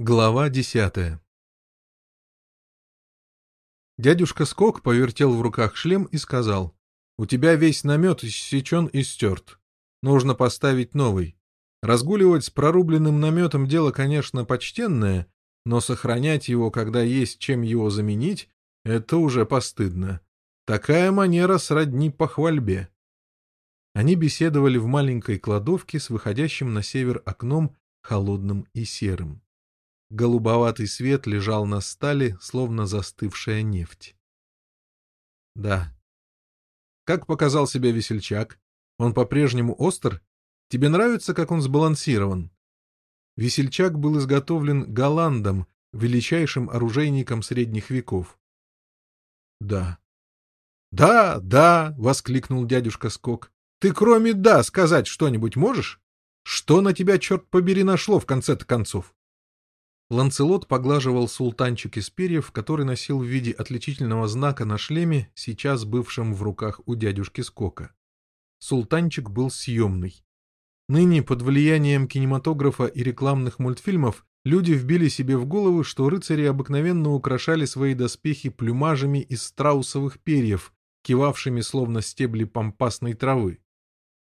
Глава десятая Дядюшка Скок повертел в руках шлем и сказал, «У тебя весь намет иссечен и стерт. Нужно поставить новый. Разгуливать с прорубленным наметом дело, конечно, почтенное, но сохранять его, когда есть чем его заменить, это уже постыдно. Такая манера сродни похвальбе». Они беседовали в маленькой кладовке с выходящим на север окном, холодным и серым. Голубоватый свет лежал на стали, словно застывшая нефть. Да. Как показал себя весельчак? Он по-прежнему остр? Тебе нравится, как он сбалансирован? Весельчак был изготовлен голландом, величайшим оружейником средних веков. Да. «Да, да!» — воскликнул дядюшка Скок. «Ты кроме «да» сказать что-нибудь можешь? Что на тебя, черт побери, нашло в конце-то концов?» Ланцелот поглаживал султанчик из перьев, который носил в виде отличительного знака на шлеме, сейчас бывшем в руках у дядюшки Скока. Султанчик был съемный. Ныне, под влиянием кинематографа и рекламных мультфильмов, люди вбили себе в голову, что рыцари обыкновенно украшали свои доспехи плюмажами из страусовых перьев, кивавшими словно стебли пампасной травы.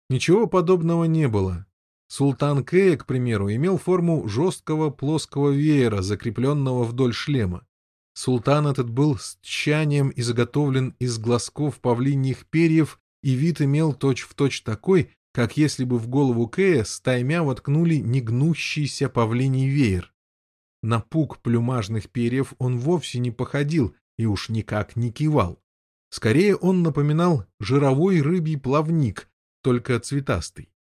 Ничего подобного не было. Султан Кея, к примеру, имел форму жесткого плоского веера, закрепленного вдоль шлема. Султан этот был с тщанием изготовлен из глазков павлиньих перьев, и вид имел точь-в-точь точь такой, как если бы в голову Кея стаймя воткнули негнущийся павлиний веер. На пук плюмажных перьев он вовсе не походил и уж никак не кивал. Скорее он напоминал жировой рыбий плавник, только цветастый.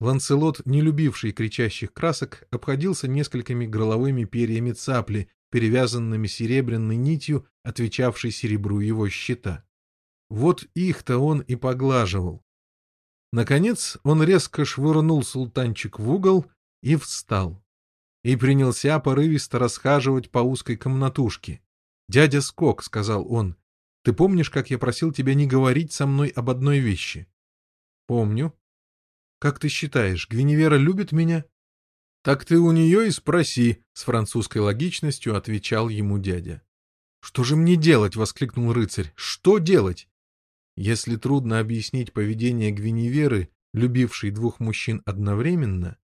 Ланцелот, не любивший кричащих красок, обходился несколькими горловыми перьями цапли, перевязанными серебряной нитью, отвечавшей серебру его щита. Вот их-то он и поглаживал. Наконец он резко швырнул султанчик в угол и встал. И принялся порывисто расхаживать по узкой комнатушке. «Дядя Скок», — сказал он, — «ты помнишь, как я просил тебя не говорить со мной об одной вещи?» «Помню», как ты считаешь, Гвиневера любит меня? — Так ты у нее и спроси, — с французской логичностью отвечал ему дядя. — Что же мне делать? — воскликнул рыцарь. — Что делать? Если трудно объяснить поведение Гвиневеры, любившей двух мужчин одновременно,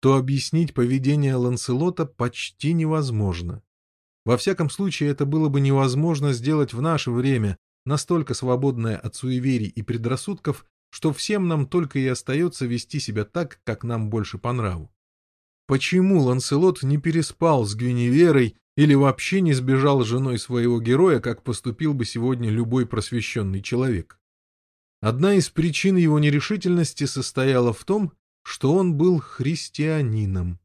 то объяснить поведение Ланселота почти невозможно. Во всяком случае, это было бы невозможно сделать в наше время, настолько свободное от суеверий и предрассудков, что всем нам только и остается вести себя так, как нам больше по нраву. Почему Ланселот не переспал с Гвиневерой или вообще не сбежал с женой своего героя, как поступил бы сегодня любой просвещенный человек? Одна из причин его нерешительности состояла в том, что он был христианином.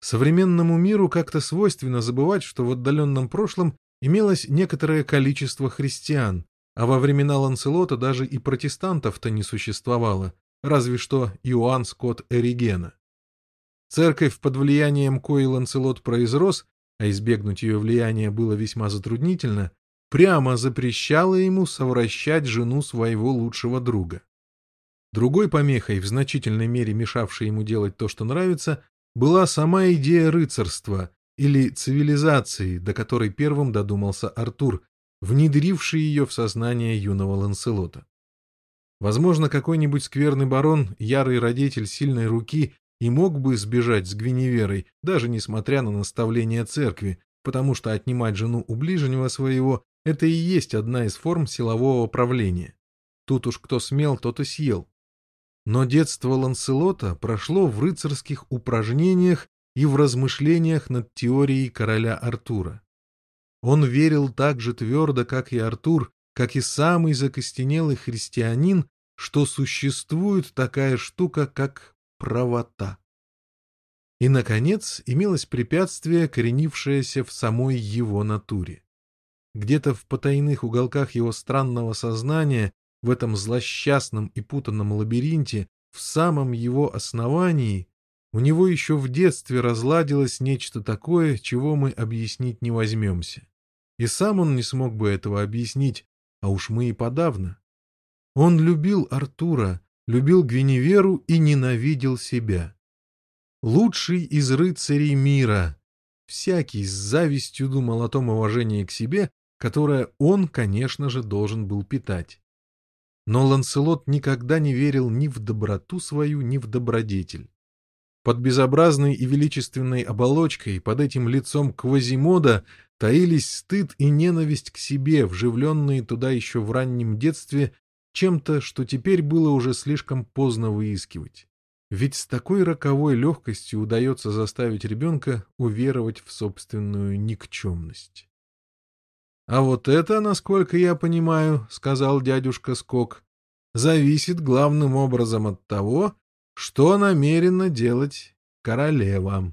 Современному миру как-то свойственно забывать, что в отдаленном прошлом имелось некоторое количество христиан, а во времена Ланселота даже и протестантов-то не существовало, разве что Иоанн Скотт Эригена. Церковь под влиянием кои Ланселот произрос, а избегнуть ее влияния было весьма затруднительно, прямо запрещала ему совращать жену своего лучшего друга. Другой помехой, в значительной мере мешавшей ему делать то, что нравится, была сама идея рыцарства или цивилизации, до которой первым додумался Артур, внедривший ее в сознание юного Ланселота. Возможно, какой-нибудь скверный барон, ярый родитель сильной руки, и мог бы сбежать с Гвиневерой, даже несмотря на наставление церкви, потому что отнимать жену у ближнего своего — это и есть одна из форм силового правления. Тут уж кто смел, тот и съел. Но детство Ланселота прошло в рыцарских упражнениях и в размышлениях над теорией короля Артура. Он верил так же твердо, как и Артур, как и самый закостенелый христианин, что существует такая штука, как правота. И, наконец, имелось препятствие, коренившееся в самой его натуре. Где-то в потайных уголках его странного сознания, в этом злосчастном и путанном лабиринте, в самом его основании, у него еще в детстве разладилось нечто такое, чего мы объяснить не возьмемся. И сам он не смог бы этого объяснить, а уж мы и подавно. Он любил Артура, любил Гвиневеру и ненавидел себя. Лучший из рыцарей мира, всякий с завистью думал о том уважении к себе, которое он, конечно же, должен был питать. Но Ланселот никогда не верил ни в доброту свою, ни в добродетель. Под безобразной и величественной оболочкой, под этим лицом Квазимода, таились стыд и ненависть к себе, вживленные туда еще в раннем детстве чем-то, что теперь было уже слишком поздно выискивать. Ведь с такой роковой легкостью удается заставить ребенка уверовать в собственную никчемность. «А вот это, насколько я понимаю, — сказал дядюшка Скок, — зависит главным образом от того, что намерена делать королева».